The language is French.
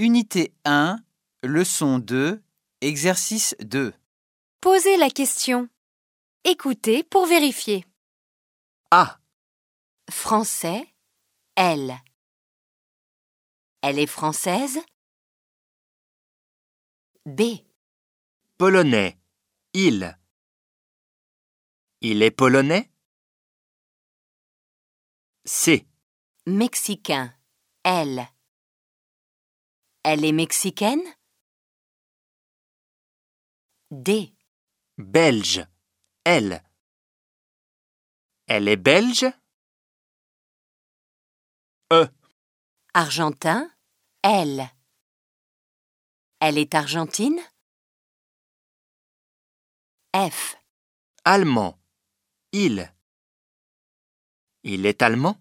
Unité 1, leçon 2, exercice 2. Posez la question. Écoutez pour vérifier. A. Français, elle. Elle est française B. Polonais. Il. Il est polonais? C. Mexicain, elle. Elle est mexicaine? D. Belge. Elle. Elle est belge? E. Argentin, elle. Elle est argentine? F. Allemand. Il. Il est allemand?